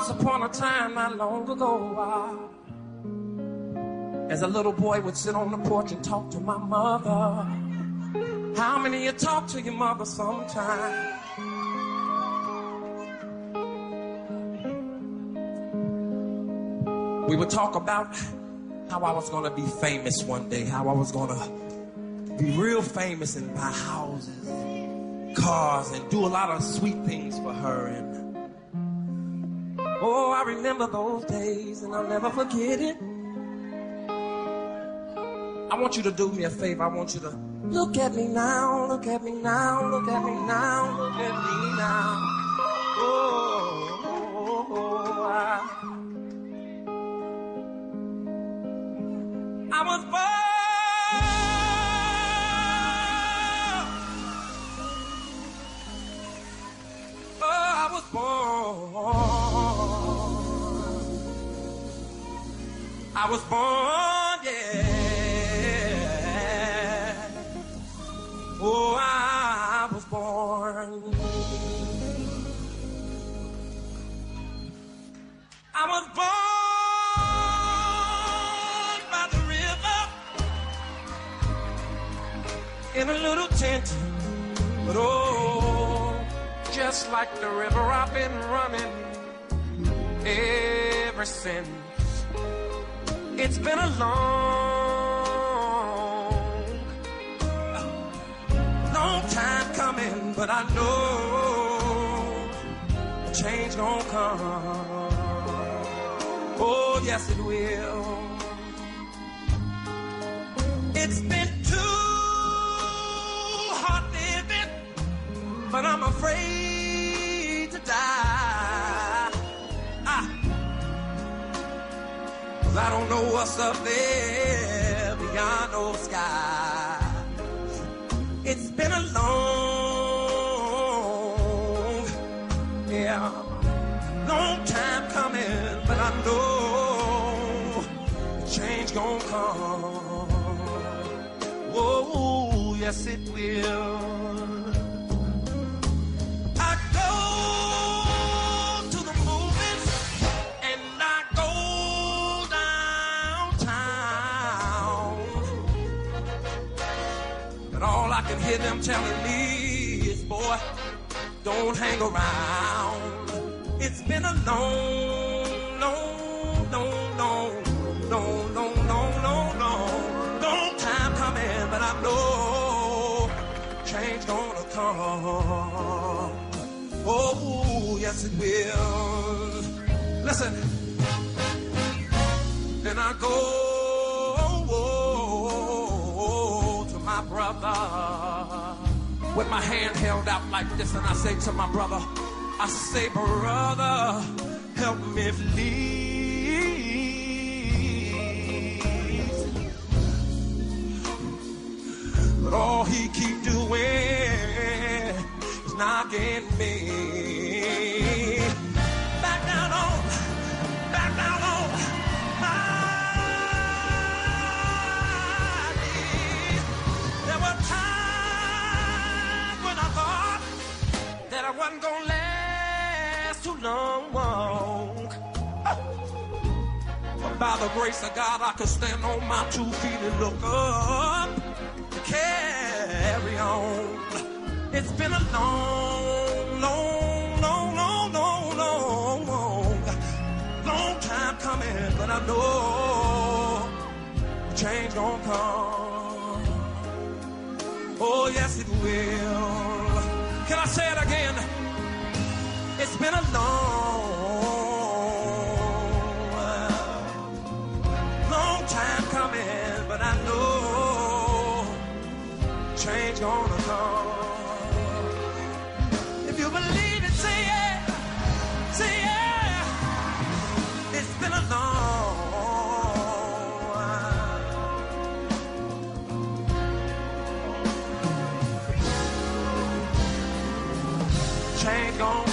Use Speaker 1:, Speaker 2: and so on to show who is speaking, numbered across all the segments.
Speaker 1: Once upon a time, not long ago, I, as a little boy, would sit on the porch and talk to my mother. How many of you talk to your mother sometime? We would talk about how I was going to be famous one day, how I was going to be real famous and buy houses, cars, and do a lot of sweet things for her. And oh, I remember those days, and I'll never forget it. I want you to do me a favor. I want you to look at me now, look at me now, look at me now, look at me now. Oh, oh, oh, I, I was born. Was born, yeah. Oh, I was born. I was born by the river in a little tent. But oh, just like the river, I've been running ever since. It's been a long, long time coming, but I know change gonna come. Oh, yes, it will. It's been too hard living, but I'm afraid I don't know what's up there beyond those skies. It's been a long, yeah, long time coming, but I know change gonna come. Whoa, yes it will. I can hear them telling me boy, don't hang around. It's been a long, long, long, long, long, long, long, long, long, long time coming, but I know change gonna come. Oh, yes it will. Listen, then I go my brother with my hand held out like this, and I say to my brother, I say, brother, help me please. But all he keep doing is knocking me the grace of God, I could stand on my two feet and look up, carry on. It's been a long, long, long, long, long, long, long, long time coming, but I know change gonna come. Oh, yes, it will. Can I say it again? It's been a long, come. If you believe it, say yeah, say yeah. It's been a long. Change gonna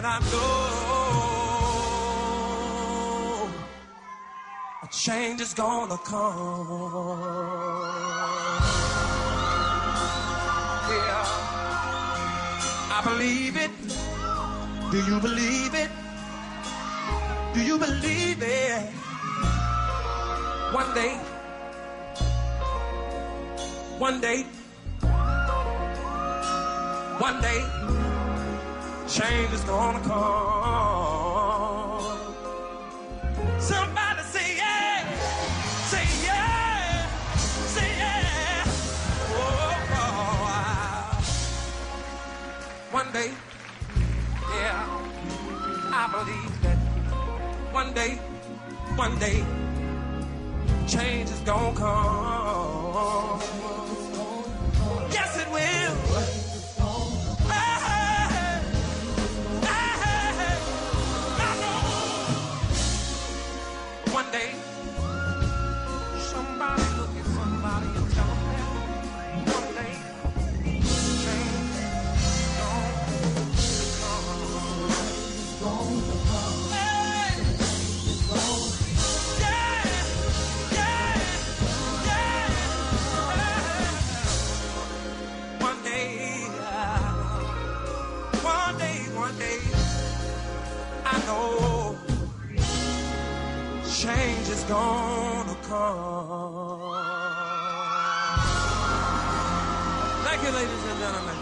Speaker 1: but I know a change is gonna come. Yeah, I believe it. Do you believe it? Do you believe it? One day, one day, one day, change is gonna come. Somebody say yeah, say yeah, say yeah. Oh, oh, oh, one day, yeah, I believe that one day, one day, change is gonna come. Know change is gonna come. Thank you, ladies and gentlemen.